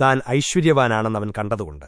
താൻ ഐശ്വര്യവാനാണെന്നവൻ കണ്ടതുകൊണ്ട്